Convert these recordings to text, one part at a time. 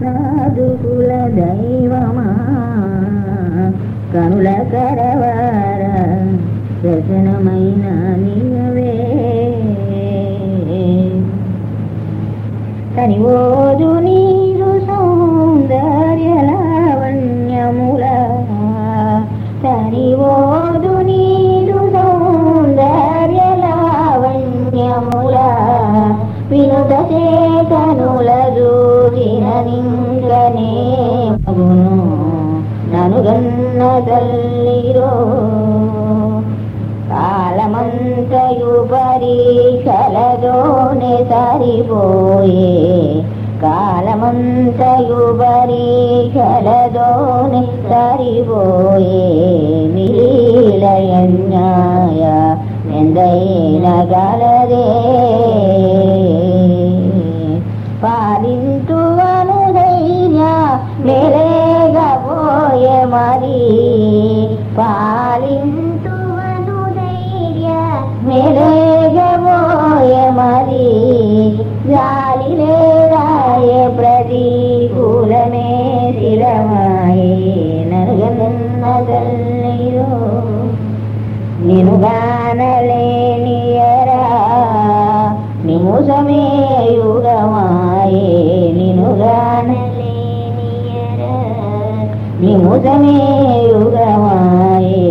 సాధుకుల దైవమా? కనుల కరవార దర్శనమైన నీవే. తని ఓదు నీరు సౌందర్య లావణ్యముల తని ఓదు నీరు సౌందర్య లావణ్యముల వినుత చేతనుల ననుగన్న తల్లిరో కాలమంతయు పరీక్షలతోనే సరిపోయే. కాలమంతయు పరీక్షలతోనే సరిపోయే. మిలీలయన్యాయ ఎందైన గలదే. పాలింతు అనుధైర్య మెలేగపోయే మరి పాలింతు ధైర్య మెలేగపోయే మరి గాలి లేదాయ ప్రతికూలమే శిరమాయే నరుగన్న తల్లిరో నిను గానలేనియరా నిముసమే నిముసమే యుగమాయే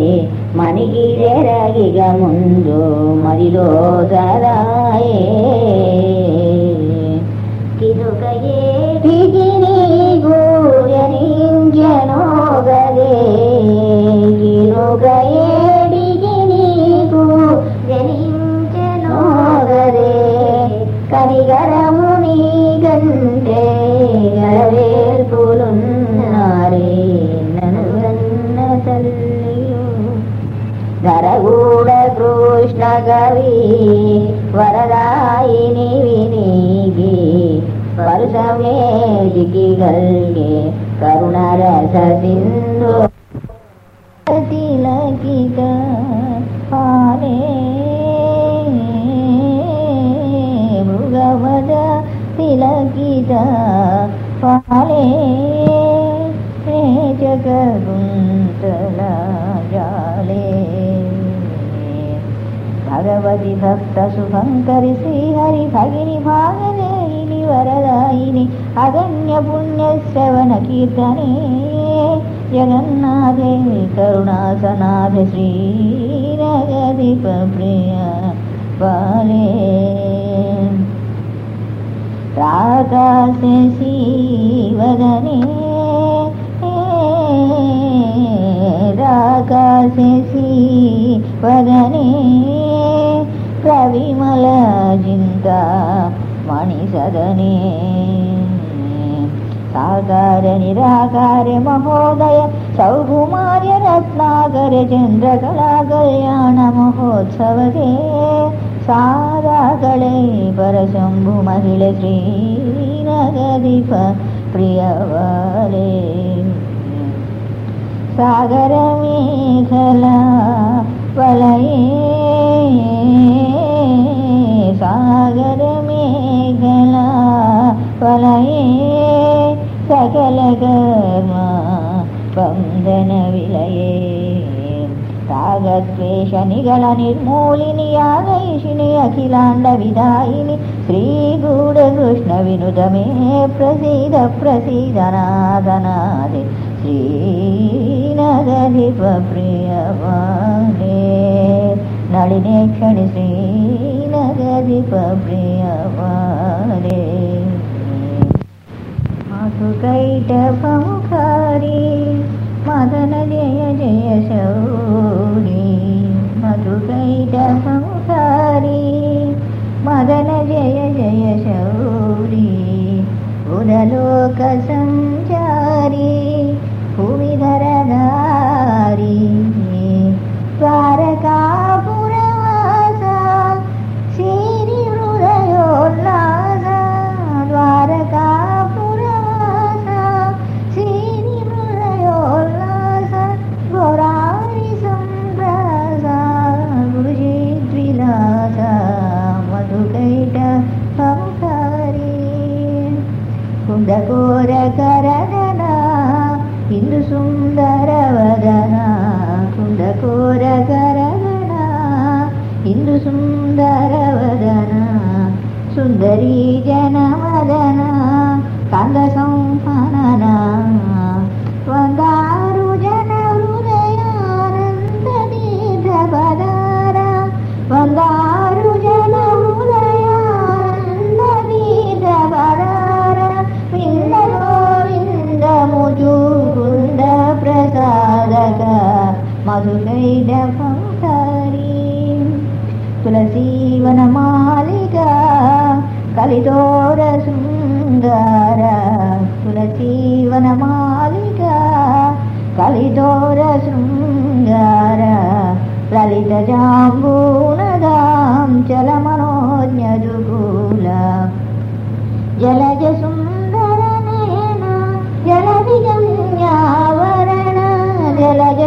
మనికి జరగిగ ముందు మరిలో సదాయే కిదుకయే దిగిని గూయనింజనో గదే కిదుకయే దిగిని కనిగరముని కవి వరదాయిని వినిగి పరుసమేదికి గల్గే కరుణరస సింధు. తిలకిక పాలే మృగవద తిలకిత పాలే భగవతి భక్త శుభంకరి శ్రీహరి భగిని భాగదేయిని వరదాయిని అగణ్య పుణ్య శ్రవణ కీర్తనే. జగన్నాథే కరుణాసనాథ శ్రీరగదీప ప్రియ పాలే రాకాశ శివదనే రాకాశ శివదనే कविमलजिन्त मणिसदने सागर निराकार महोदय सौकुमार्य रत्नाकरे चन्द्रकला कल्याणमहोत्सव हे साराकले परशम्भुमहिलश्रीनगदीपप्रियवरे सागर सागरमेखला वलये सागरमेघला वलये पलये सकलकर्मा वन्दनविलये रागद्वेषनिगलनिर्मूलिनियागैषिणि निर्मूलिनि यागैषिनि अखिलाण्डविदायिनि श्रीगूढकृष्णविनुदमे प्रसिद्ध प्रसिदनादनादि श्रीनगिपप्रियवाने రాగద్వేష నిగళ నిర్మూలిని యాగైషిని అఖిలాండ విదాయిని శ్రీగూఢ కృష్ణ వినుదమే ప్రసీద ప్రసీదనాదనాది శ్రీనగధిప ప్రియవాణే నళినే క్షణి శ్రీనగధిప ప్రియవాణే మధుకైటపముఖారి మదన జయ మధుకైట సంసారి కుంద కుందకోర కరదన ఇందు సుందర వదన కుందకోర కరదన ఇందు సుందర వదన మధుకైడ పంకరీ తులసీవనమాలిక కలితోర సుందర తులసీవనమాలిక కలితోర శృంగార లలిత జాంబూనదాం చలమనోజ్ఞజుగూల జలజ సుందర నయన జలధి గమ్యావరణ జలజ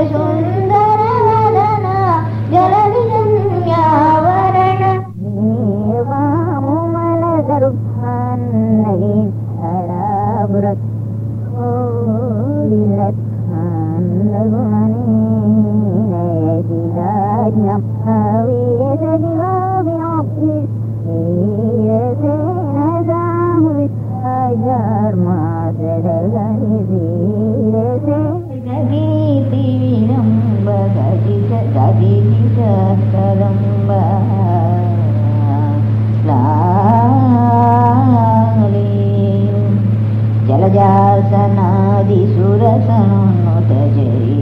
జలజాసనాది సురసనుత చరిత్ర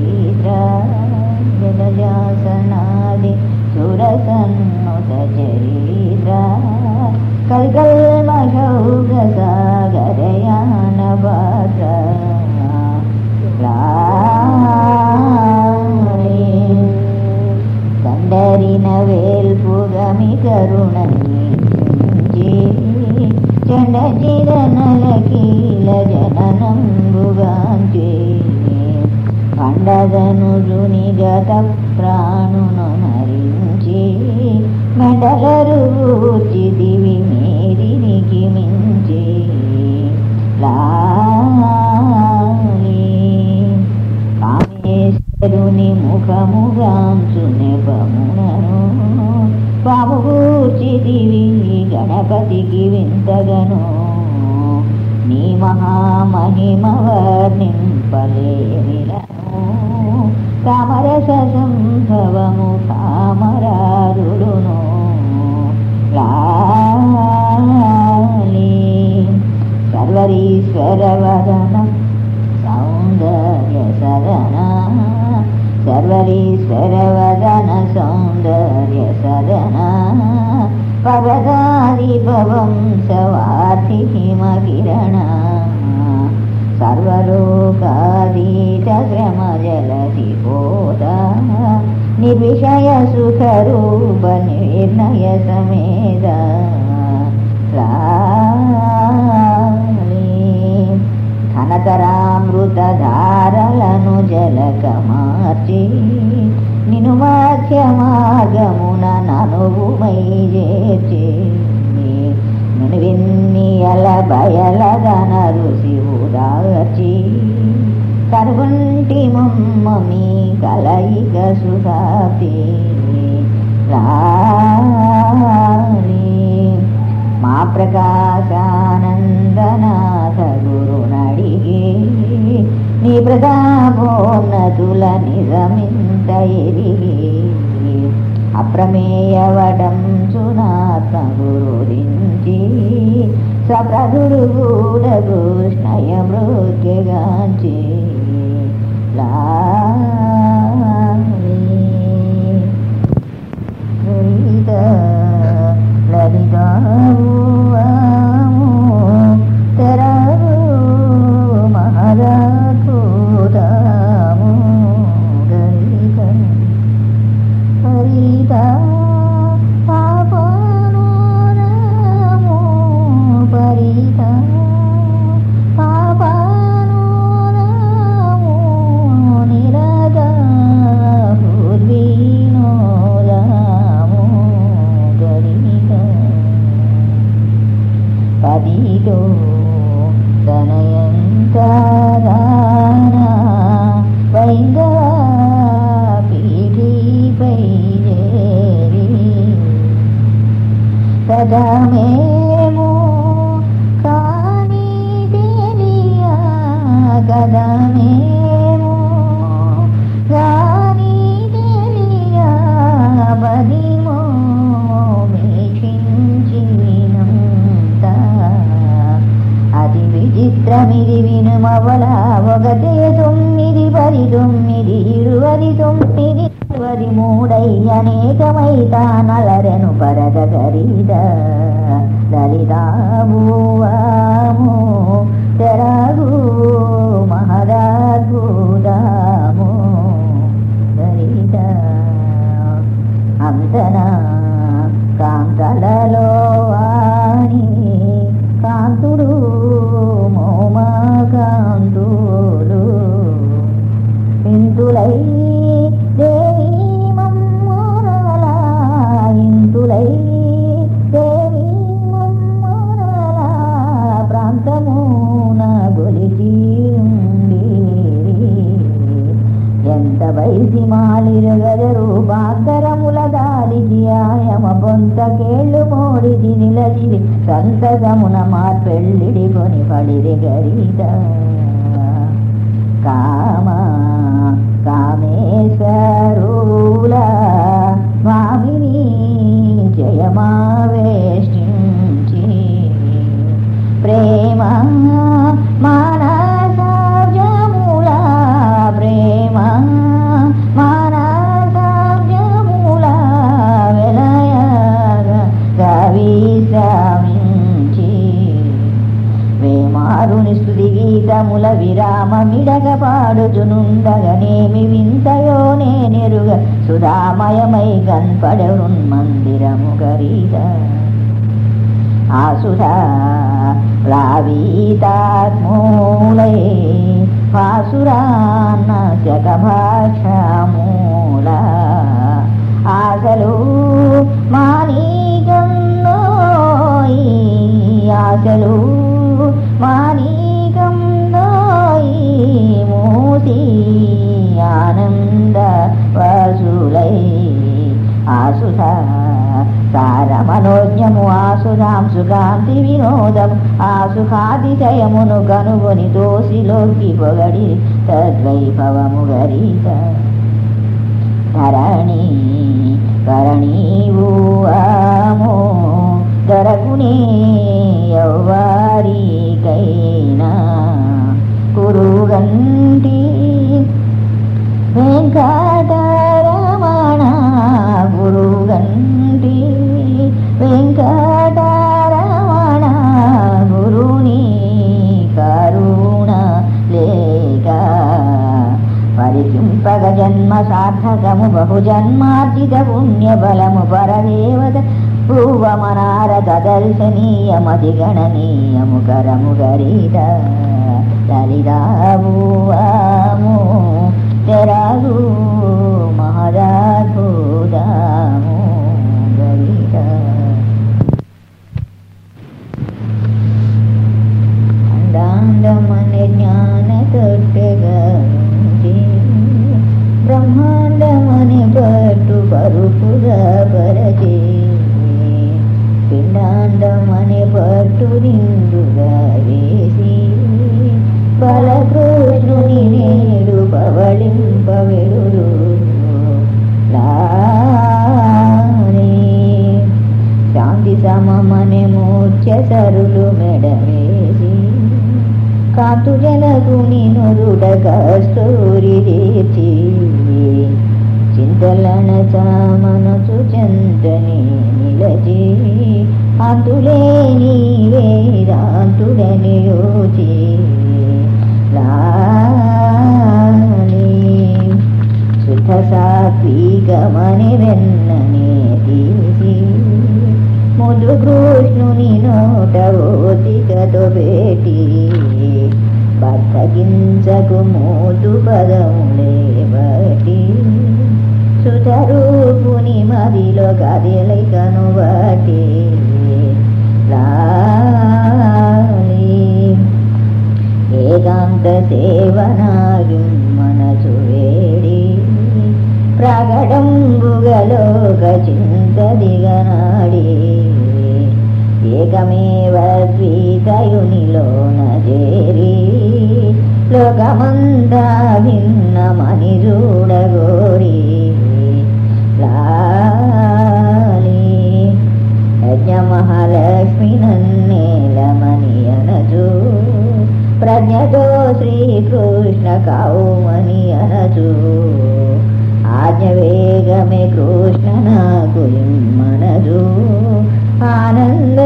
జలజాసనాది సురసన్నుత చరిత్ర కల్కల్మషౌగ సాగరయాన పాత్ర కండరిన వేల్పుగమి కరుణీ చండచిరనలకీల జననంబుగాంచే పండగను జునిగత ప్రాణును మరించి మెడలరుచి దివి మేరినికి మించి లాలి. కామేశ్వరుని ముఖముగాంచు నెపమునను పాము దివి గణపతికి వింతగను. నీ మహామహిమ వర్ణింపలేనిలను కామరస సంభవము కామరారుడును లాలి సర్వరీశ్వర వదన సౌందర్య సదన సర్వరీశ్వర వదన సౌందర్య సదన పరదాదిభవం సవార్తి హిమకిరణ సర్వలో నిర్ణయ సమేద లాలి ఘనతరామృతధారలను జలక మార్చి నిను మధ్య మార్గమున ననువుమై చేర్చి నేను విన్నియల బయలగన రుసి ఉదార్చి కనుగొంటి మమ్మ మీ కలయిక సుధాప్తి అప్రమేయవడం సునాత్మగురించి సప్రదుడు కూడా కృష్ణయ మృత్యుగాంచి door. అంతన కాంతలలో వాణి కాంతుడు మోమా కాంతులు ఇంతులై దేవి మమ్మరల ఇంతులై దేవి మమ్మరల ప్రాంతమున గొలిచి ఎంత వయసి మాలిరగదరు బాంతరముల ఆయమ బొంత కేళ్ళు మోడిది నిలదివి సంతగమున మా పెళ్ళిడి కొని పడిరి గరీద కామ కామేశ్వరుల స్వామిని జయమావేష్టించి ప్రేమ మా గీతముల విరామ పాడుచునుండగనేమి వింతయో నేనెరుగ సుధామయమై కన్పడరున్ మందిరము గరీద. ఆసురా ప్లావీతాత్మూలై వాసురాన్న జగభాషమూల ఆశలు మానీగన్నోయి ఆశలు మా మూసి ఆనంద వసులై ఆసుధ సార మనోజ్ఞము ఆసుధాం సుగాంతి వినోదం ఆసుఖాతిశయమును కనుగొని దోషిలోకి పొగడి తద్వైభవము గరీత ధరణి కరణీవు ఆమో దొరకునే ఎవ్వారికైనా కురుగంటి వెంకటరమణ గురుగంటి వెంకటరమణ గురుని కరుణ లేక పరికింపగ జన్మ సార్థకము బహుజన్మార్జిత పుణ్య బలము పరదేవత పూవమనారద దర్శనీయమతి గణనీయము కరము గరీద లలిదాభూవాము తెరాగు మహదాద్భుతాము గరీద అండాండమని జ్ఞాన తొట్టెగాంచి బ్రహ్మాండమని పట్టు పరుపుగా పరచే పిండాండమనే పట్టు నిండుగా వేసి బలకృష్ణుని నేడు పవళింపవెడు శాంతి సమమనే మూర్ఛ సరులు మెడవేసి కాతు జలగుని నురుడ కస్తూరి తీర్చి చింతలన చామనసు చంతని నిలచి అంతులే నీవే యోచి లాలి సాత్వికమని వెన్ననే తీసి. ముదు కృష్ణుని నోట ఓతికతో పెట్టి బద్దగించకు మూదు పదములే బట్టి మదిలో కదిలికను బట్టి ఏకాంత సేవనాయం మనసు వేడి. ప్రగడంబుగలోక చింత దిగనాడి. ఏకమేవ ద్వీతయునిలోన చేరి. లోకమంతా భిన్నమని చూడగోరి. లాలి యజ్ఞ మహాలక్ష్మి నన్నేలమని అనచు ప్రజ్ఞతో శ్రీకృష్ణ కావుమని అనచు ఆజ్ఞ వేగమే కృష్ణ నాకు ఇమ్మనజు ఆనంద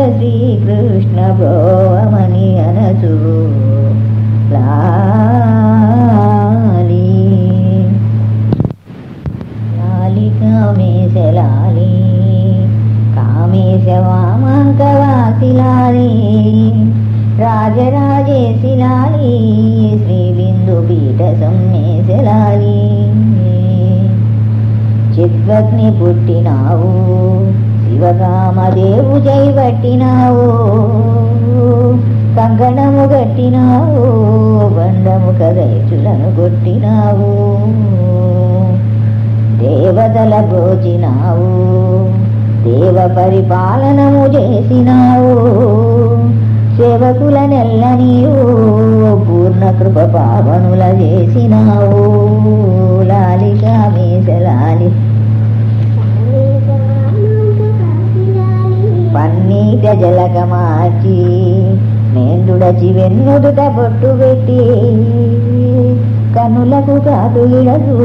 కనులకు కాదు ఇడదు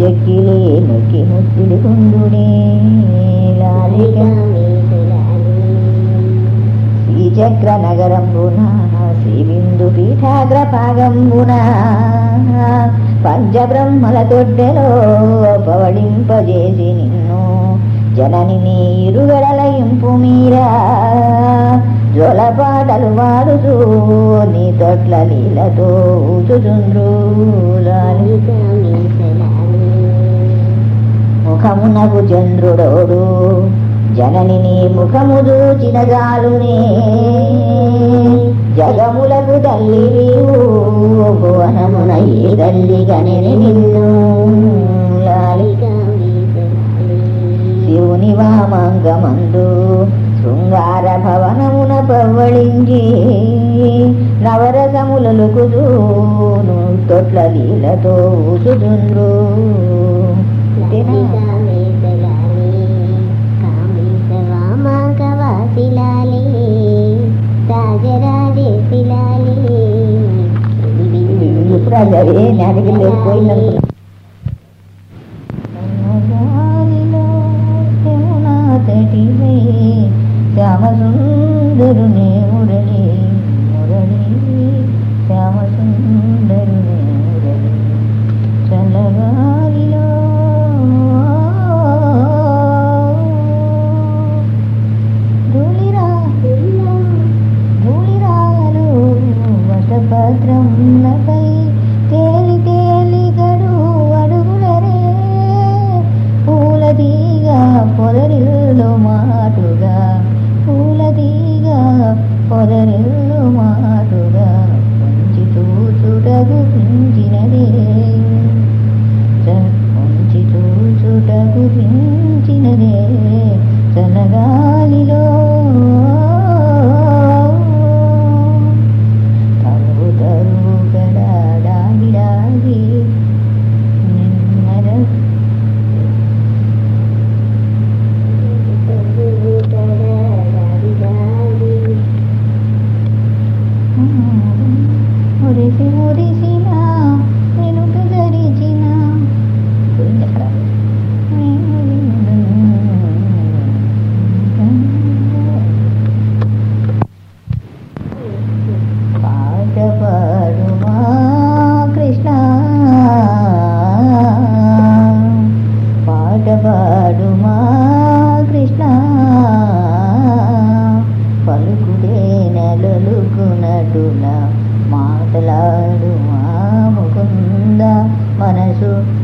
చెక్కిలే నొక్కి ముత్తుడు కుందునే లాలిక. శ్రీచక్ర నగరంబున శ్రీబిందు పీఠాగ్ర పాగంబున పంచబ్రహ్మల తొడ్డెలో పవళింపజేసి నిన్ను. జనని నీ మీరా. జోలపాటలు వాడుతూ నీ తొట్ల నీళ్ళతో ఊచుచుండ్రు ముఖమునకు చంద్రుడోడు జనని నీ ముఖము దూచిన జాలునే జగములకు తల్లి నీవు భువనమున ఈ తల్లి కనిని నిన్ను శివుని వామాంగమందు శృంగార భవనమున పవ్వళించి నవరసములకుతూ తొట్ల లీలతో ఊచుచుండ్రు ఇప్పుడు అది లేకపోయిందనుకున్నా శ్యామసుందరునే మురళి మురళి శ్యామసుందరునే మురళి. చల్లగాలిలో ధూళిరా ధూళిరాలు వటపత్రం నపై తేలి తేలి గడు అడుగులరే. పూలదీగ పొదరిల్లు మాటుగా పొదరిల్లు మాటుగా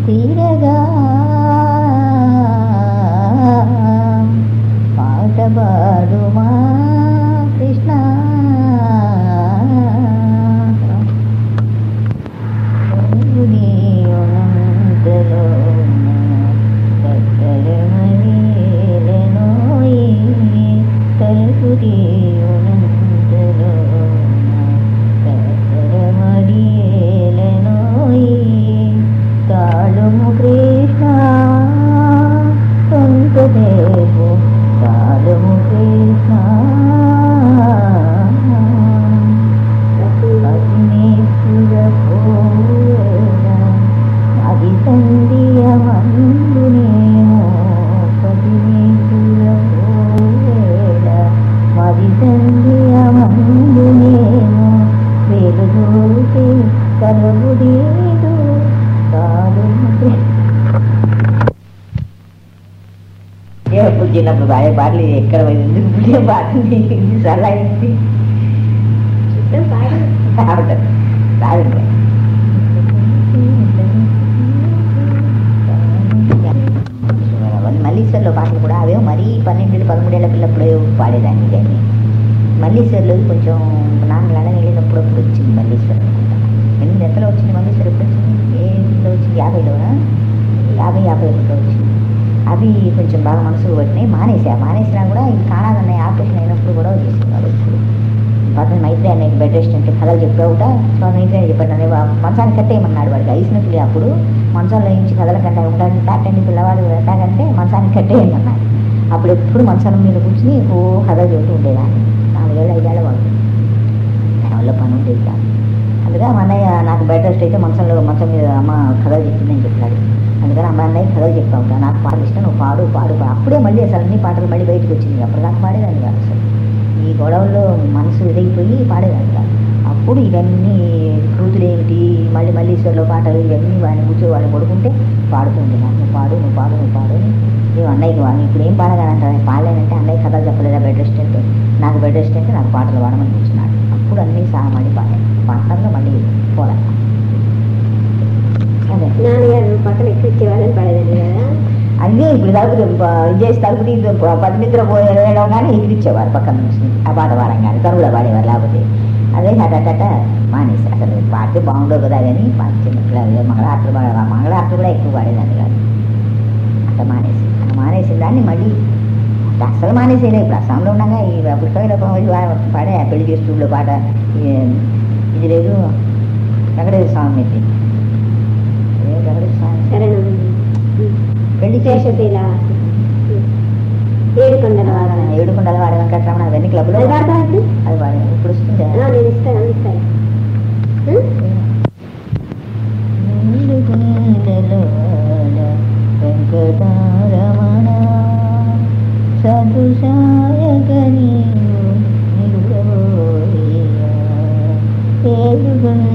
మనసు ఊసి కలుగుదీదు కాదు ఎప్పుడు చిన్నప్పుడు బాగా పాటలు ఎక్కడ పోయింది? పుట్టిన పాటలు పాడు రావటం రాదండి మల్లీశ్వర్లో పాటలు కూడా అవే మరీ పన్నెండు పదమూడేళ్ళ పిల్లప్పుడు పాడేదాన్ని కానీ మల్లీశ్వర్లో కొంచెం నాన్న లండన్ వెళ్ళినప్పుడు అప్పుడు వచ్చింది మల్లీశ్వరం ఎనిమిది ఎంతలో వచ్చింది మల్లీశ్వరం ఎప్పుడు వచ్చింది? ఏంటో వచ్చింది? యాభైలోనా? యాభై యాభై ఒకటిలో వచ్చింది. అవి కొంచెం బాగా మనసుకు పట్టినాయి. మానేసా మానేసినా కూడా ఇది కాణాలన్నయ్య ఆపరేషన్ అయినప్పుడు కూడా చేస్తున్నారు ఇప్పుడు. పక్కన మైత్రి అనే బెడ్ రెస్ట్ అంటే కథలు చెప్పావుట సో మైత్రి అని చెప్పాడు నన్ను. కట్టేయమన్నాడు వాడికి ఐసినట్లు అప్పుడు. మంచంలో నుంచి కథల కంటే ఉంటాడు. తాటండి పిల్లవాడు ఎట్టాగంటే మంచానికి కట్టేయమన్నాడు అప్పుడు ఎప్పుడు మంచం మీద కూర్చుని ఓ కథలు చెబుతూ ఉండేదాన్ని. నాలుగేళ్ళు ఐదేళ్ళ వాళ్ళు దానివల్ల పని ఉండేది కాదు అందుకని మా అన్నయ్య నాకు బెడ్ రెస్ట్ అయితే మంచంలో మంచం మీద అమ్మ కథలు చెప్పిందని చెప్పాడు. అందుకని అమ్మ అన్నయ్య కథలు చెప్తా ఉంటాను నాకు పాటలు ఇష్టం నువ్వు పాడు పాడు పాడు. అప్పుడే మళ్ళీ అసలు అన్ని పాటలు మళ్ళీ బయటకు వచ్చింది అప్పుడు నాకు పాడేదాన్ని కాదు అసలు. ఈ గొడవల్లో మనసు ఇదైపోయి పాడేదాన్ని కాదు. అప్పుడు ఇవన్నీ కూతురు ఏమిటి మళ్ళీ మల్లీశ్వర్లో పాటలు ఇవన్నీ వాడిని కూర్చో వాడిని పడుకుంటే పాడుతుంది నాకు నువ్వు పాడు నువ్వు పాడు నువ్వు పాడు అని. నేను అన్నయ్యకి వాడిని ఇప్పుడు ఏం పాడగానంటాను పాడలేనంటే అన్నయ్య కథలు చెప్పలేదా బెడ్ రెస్ట్ అంటే? నాకు బెడ్ రెస్ట్ అంటే నాకు పాటలు పాడమని కూర్చున్నాడు. అప్పుడు అన్నీ సహా మళ్ళీ పాడాను పాటల్లో మళ్ళీ పోలే. అదే. నాన్నగారు పక్కన ఎక్కువ ఇచ్చేవాళ్ళని పడేదండి కదా? అన్నీ ఇప్పుడు తలుపుతూ విజయ్ తలుపుతీ పది నిద్ర పోయడం కానీ ఎగిరిచ్చేవారు పక్కన నుంచి. ఆ పాట పాడంగానే తనుగులో పాడేవారు లేకపోతే. అదే అటట మానేసి అసలు పాడితే బాగుండవు కదా కానీ చిన్నప్పుడు మంగళార్తులు మంగళార్తులు కూడా ఎక్కువ పాడేదాన్ని కాదు. అట్లా మానేసి అట్లా మానేసిన దాన్ని మళ్ళీ అసలు మానేసేదే ఇప్పుడు అస్సాంలో ఉండగా ఈ పుష్పలో పాడే పెళ్ళి చేస్తుల్లో పాట ఇది లేదు. వెంకటేశ్వర స్వామి ఇది వెంకటేశ్వర స్వామి? పెళ్ళి చేసి శేషశీల. ఏడుకొండల వాడ ఏడుకొండల వాడి వెంకటరమణ అవన్నీ క్లబ్లో అది వాడి. ఇప్పుడు వస్తుంది నేను ఇస్తాను ఇస్తాను. వెంకటారమణ సదుసాయకని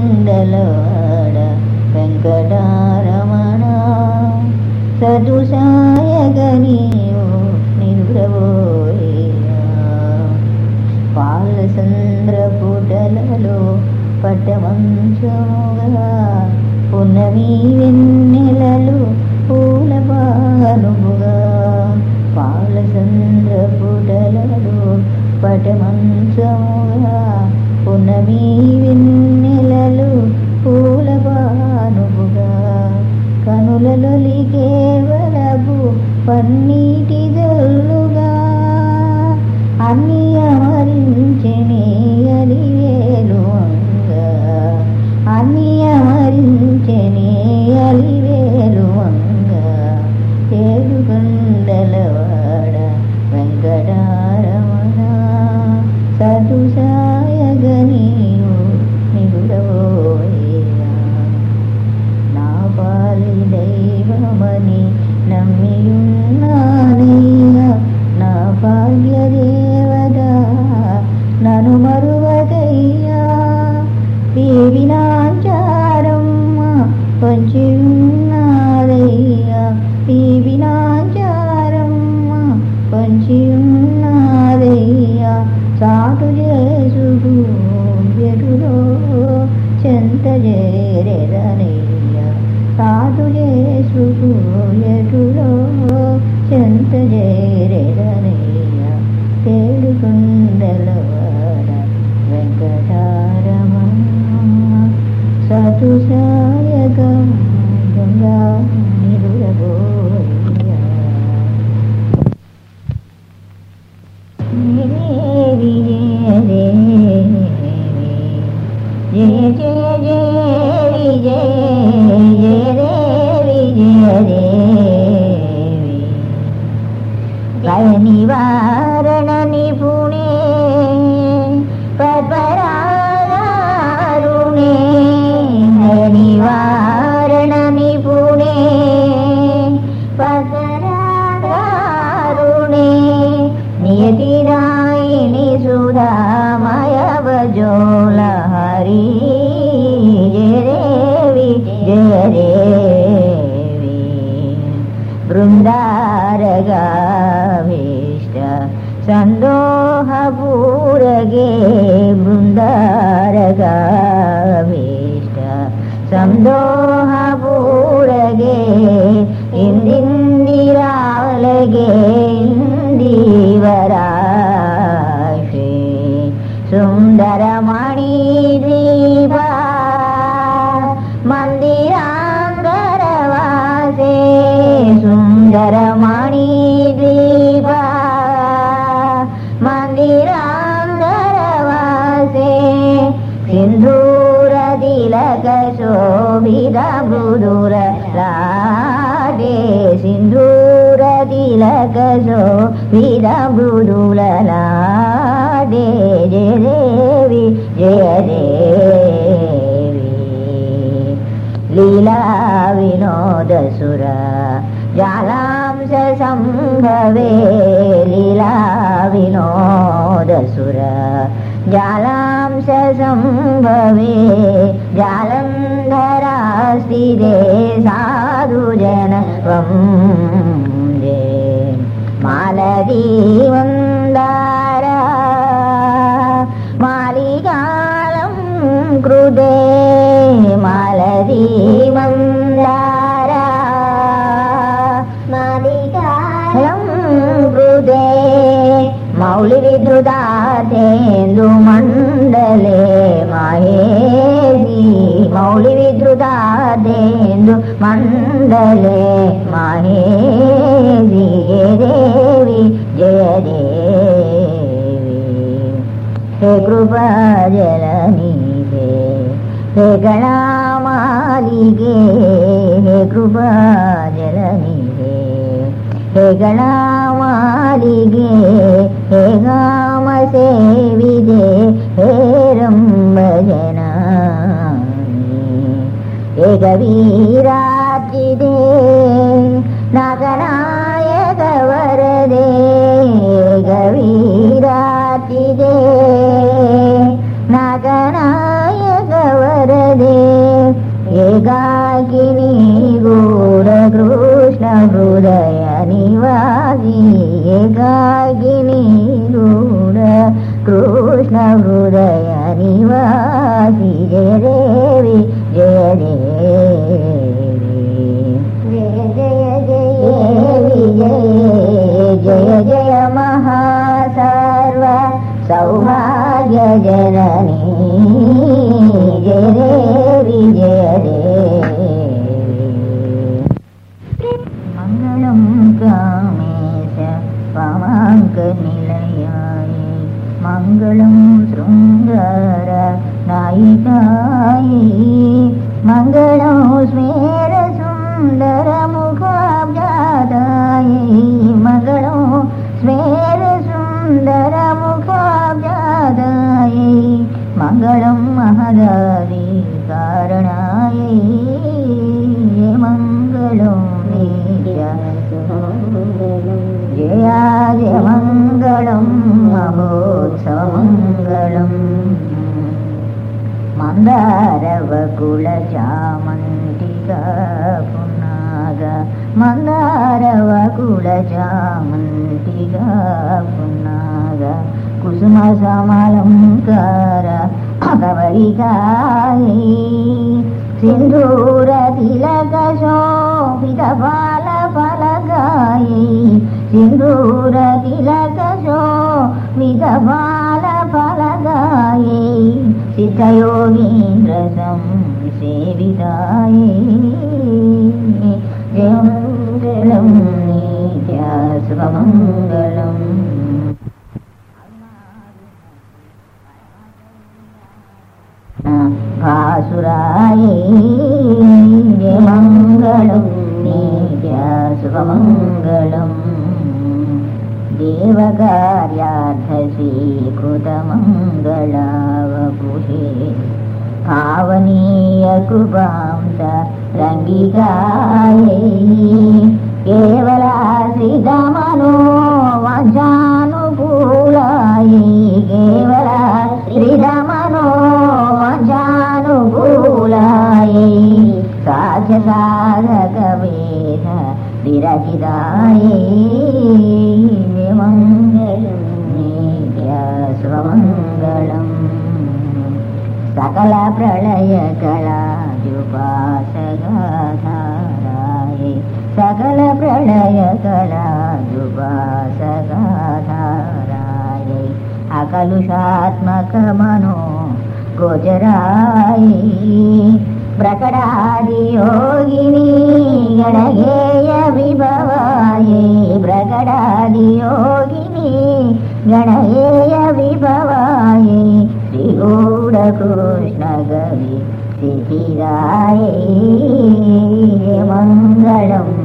ఏడుగుండలవాడ వెంకటారమణ సదుసాయకని పాలచంద్రపుటలలో పాలచంద్ర పుటలలో వెన్నెలలు పూల పానుగా పాలచంద్ర పుటలలో పటమంచముగా వెన్నెలలు పూల పానుగా కనులలో వరపు పన్నీ సాటు చేసుకు ఎటులో చెంత చేరేదనయ్యా సాటు చేసుకు ఎటులో చెంత చేరేదనయ్యా తేడుకుందలవాడ వెంకటారమణ సతు సాయక గంగా నిరుడబోయ్యా దేవి జయ జయ జయ జయ దేవి జయ నివారణ నిపుణే పద్మరాగారుణే భయ నివారణ నిపుణే పద్మరాగారుణే నియతి రాయిని సుధా ಜಗಾ लकसो वीरगुरुललादे जय देवी जय देवि लीलाविनोदसुर ज्लां सम्भवे लीलाविनोदसुर ज्लां सम्भवे जालं धरास्तिरे साधुजनत्वम्। మాలదీ వందారా మాలికాలం కృదే మాలదీ మందారా మాలికాలం కృదే మౌళి విధృతార్థేందు మండలే మహేది దేను విధృతార్థేందు మండలే మహేది జయ దేవి జయ దేవి హే కృపా జలనీదే హే గణామాలిగే హే కృపా జలనీదే హే గణామాలిగే హే గామ సేవిదే హే రంభజనా ఏక వీరాజిదే నగనాయక వరదే ఏక వీరాజిదే నగనాయక వరదే ఏకాకిని గూఢ కృష్ణ హృదయ నివాసి కృష్ణ హృదయ నివాసి జయ దేవి జయ దేవి జయ జయ జయ జయ జయ మహాసర్వ సౌభాగ్య జననీ జయ मङ्गलं शृङ्गार नायिकायै मङ्गलं सुन्दरमुखाब्जाय मङ्गलं स्वेर मङ्गलं महद మంగళం అమోక్షమంగళం మందారవకుల చామంతిగా పున్నాగ మందారవకుల చామంతిగా పున్నాగ కుసుమ సమలంకార కవరికాయ సింధూర తిలక శోభిత బాల ఫలగాయ సింధూర తిలక శోభిత బాల ఫలగాయ సిద్ధయోగీంద్ర సంసేవితాయ జయమంగళం నిత్యాస్వమంగళం భాసురాయ మంగళం శుభమంగళం. దేవకార్యార్థీకృతమంగళావపుషే పావనీయ కృపాంస రంగికాయై. కేవలాశ్రితమనో వజానుకూలాయై కేవలాశ్రితమనో వజానుకూలాయై సాధ్య సాధక సకల ప్రళయ ప్రళయకళాజుపాసగాధారాయి సకల ప్రళయ కళాయి అకలుషాత్మక మనో గోచరాయి. ప్రకటాది యోగిని గణగేయ విభవాయి. ప్రకటాది యోగిని గణగేయ విభవాయి. శ్రీ గో घोष्णगविराय मङ्गलम्